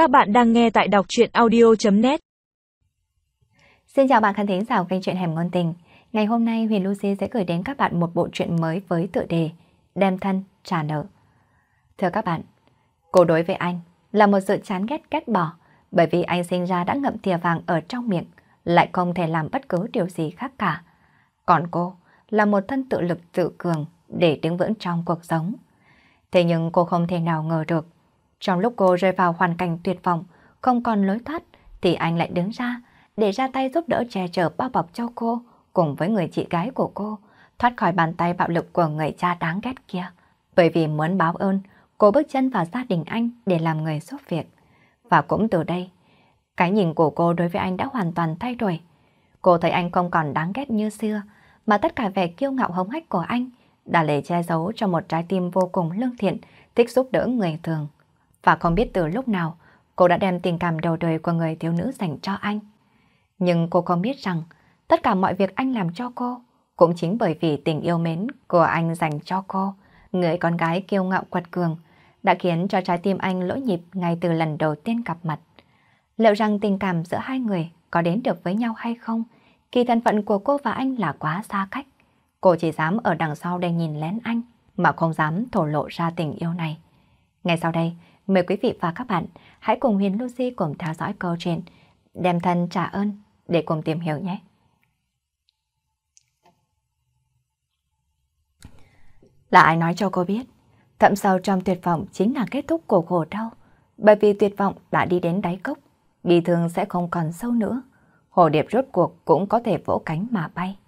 Các bạn đang nghe tại đọc truyện audio.net Xin chào bạn khán thính giả kênh truyện Hẻm Ngôn Tình. Ngày hôm nay Huyền Lucy sẽ gửi đến các bạn một bộ truyện mới với tựa đề Đem thân trả nợ. Thưa các bạn, cô đối với anh là một sự chán ghét ghét bỏ bởi vì anh sinh ra đã ngậm thìa vàng ở trong miệng lại không thể làm bất cứ điều gì khác cả. Còn cô là một thân tự lực tự cường để đứng vững trong cuộc sống. Thế nhưng cô không thể nào ngờ được trong lúc cô rơi vào hoàn cảnh tuyệt vọng, không còn lối thoát, thì anh lại đứng ra để ra tay giúp đỡ che chở bao bọc cho cô cùng với người chị gái của cô thoát khỏi bàn tay bạo lực của người cha đáng ghét kia. Bởi vì muốn báo ơn, cô bước chân vào gia đình anh để làm người giúp việc. Và cũng từ đây, cái nhìn của cô đối với anh đã hoàn toàn thay đổi. Cô thấy anh không còn đáng ghét như xưa, mà tất cả vẻ kiêu ngạo hống hách của anh đã lấy che giấu cho một trái tim vô cùng lương thiện, thích giúp đỡ người thường. Và không biết từ lúc nào, cô đã đem tình cảm đầu đời của người thiếu nữ dành cho anh. Nhưng cô không biết rằng, tất cả mọi việc anh làm cho cô, cũng chính bởi vì tình yêu mến của anh dành cho cô, người con gái kiêu ngạo quật cường, đã khiến cho trái tim anh lỗi nhịp ngay từ lần đầu tiên gặp mặt. Liệu rằng tình cảm giữa hai người có đến được với nhau hay không, kỳ thân phận của cô và anh là quá xa cách. Cô chỉ dám ở đằng sau để nhìn lén anh, mà không dám thổ lộ ra tình yêu này. Ngay sau đây, Mời quý vị và các bạn hãy cùng Huyền Lucy cùng theo dõi câu chuyện Đem thân trả ơn để cùng tìm hiểu nhé. Là ai nói cho cô biết, thậm sâu trong tuyệt vọng chính là kết thúc của khổ đau. Bởi vì tuyệt vọng đã đi đến đáy cốc, bị thương sẽ không còn sâu nữa. Hồ điệp rốt cuộc cũng có thể vỗ cánh mà bay.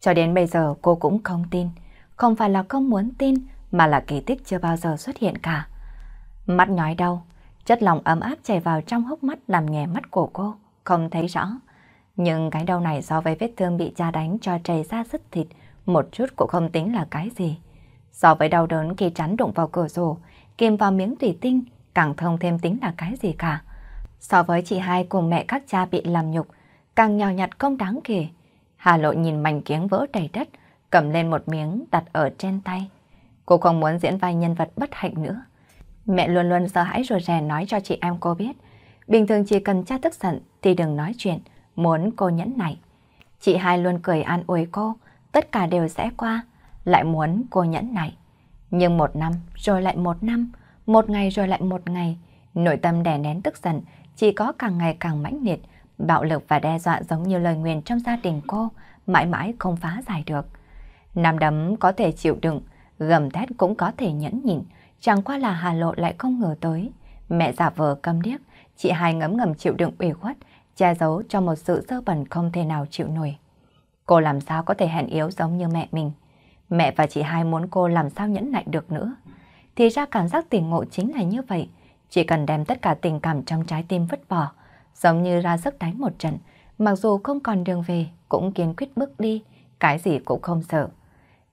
Cho đến bây giờ cô cũng không tin, không phải là không muốn tin mà là kỳ tích chưa bao giờ xuất hiện cả. Mắt nhói đau, chất lòng ấm áp chảy vào trong hốc mắt làm nhè mắt của cô, không thấy rõ. Nhưng cái đau này so với vết thương bị cha đánh cho chảy ra rất thịt, một chút cũng không tính là cái gì. So với đau đớn khi chắn đụng vào cửa sổ, kim vào miếng thủy tinh, càng không thêm tính là cái gì cả. So với chị hai cùng mẹ các cha bị làm nhục, càng nhỏ nhặt không đáng kể. Hà Lộ nhìn mảnh kiếng vỡ đầy đất, cầm lên một miếng đặt ở trên tay. Cô không muốn diễn vai nhân vật bất hạnh nữa. Mẹ luôn luôn sợ hãi rồi rè nói cho chị em cô biết. Bình thường chỉ cần cha tức giận thì đừng nói chuyện, muốn cô nhẫn nại. Chị hai luôn cười an ủi cô, tất cả đều sẽ qua, lại muốn cô nhẫn nại. Nhưng một năm rồi lại một năm, một ngày rồi lại một ngày, nội tâm đè nén tức giận chỉ có càng ngày càng mãnh liệt, bạo lực và đe dọa giống như lời nguyền trong gia đình cô, mãi mãi không phá giải được. Nam đấm có thể chịu đựng, gầm thét cũng có thể nhẫn nhịn, Chẳng qua là Hà Lộ lại không ngờ tới. Mẹ giả vờ câm điếc, chị hai ngấm ngầm chịu đựng ủy khuất, che giấu cho một sự dơ bẩn không thể nào chịu nổi. Cô làm sao có thể hèn yếu giống như mẹ mình. Mẹ và chị hai muốn cô làm sao nhẫn nại được nữa. Thì ra cảm giác tình ngộ chính là như vậy. Chỉ cần đem tất cả tình cảm trong trái tim vứt bỏ, giống như ra sức đánh một trận, mặc dù không còn đường về, cũng kiên quyết bước đi, cái gì cũng không sợ.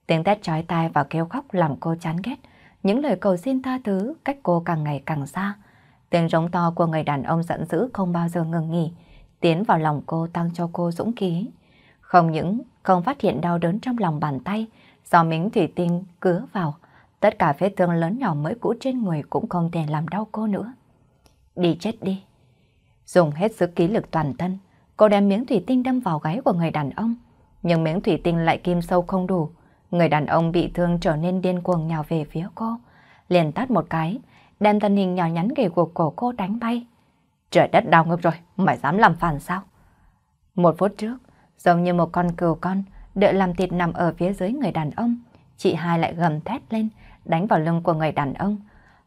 Tiếng tét trói tai và kêu khóc làm cô chán ghét, những lời cầu xin tha thứ cách cô càng ngày càng xa. Tiếng rống to của người đàn ông giận dữ không bao giờ ngừng nghỉ, tiến vào lòng cô tăng cho cô dũng khí. Không những không phát hiện đau đớn trong lòng bàn tay, do miếng thủy tinh cứa vào, tất cả vết thương lớn nhỏ mới cũ trên người cũng không thể làm đau cô nữa. Đi chết đi. Dùng hết sức ký lực toàn thân, cô đem miếng thủy tinh đâm vào gáy của người đàn ông. Nhưng miếng thủy tinh lại kim sâu không đủ, Người đàn ông bị thương trở nên điên cuồng nhào về phía cô. Liền tát một cái, đem thân hình nhỏ nhắn gầy của cổ cô đánh bay. Trời đất đau ngập rồi, mày dám làm phản sao? Một phút trước, giống như một con cừu con, đợi làm thịt nằm ở phía dưới người đàn ông. Chị hai lại gầm thét lên, đánh vào lưng của người đàn ông.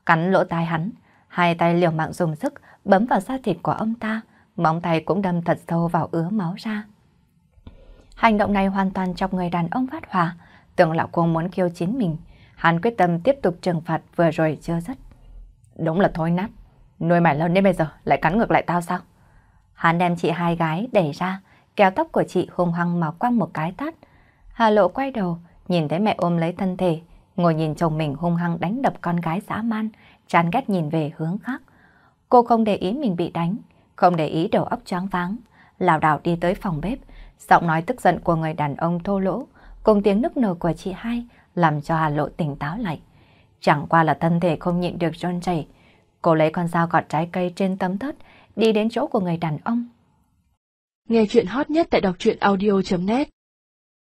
Cắn lỗ tai hắn, hai tay liều mạng dùng sức bấm vào da thịt của ông ta, móng tay cũng đâm thật sâu vào ứa máu ra. Hành động này hoàn toàn chọc người đàn ông phát hỏa, Tưởng lão cô muốn kêu chiến mình, hắn quyết tâm tiếp tục trừng phạt vừa rồi chưa dứt. Đúng là thối nát, nuôi mày lớn đến bây giờ lại cắn ngược lại tao sao? Hắn đem chị hai gái đẩy ra, kéo tóc của chị hung hăng mà quăng một cái tát. Hà lộ quay đầu, nhìn thấy mẹ ôm lấy thân thể, ngồi nhìn chồng mình hung hăng đánh đập con gái dã man, chán ghét nhìn về hướng khác. Cô không để ý mình bị đánh, không để ý đầu óc choáng váng, lảo đảo đi tới phòng bếp, giọng nói tức giận của người đàn ông thô lỗ, cùng tiếng nức nở của chị hai làm cho Hà Lộ tỉnh táo lại. Chẳng qua là thân thể không nhịn được run rẩy. Cô lấy con dao gọt trái cây trên tấm thớt, đi đến chỗ của người đàn ông. Nghe chuyện hot nhất tại đọc truyện audio.net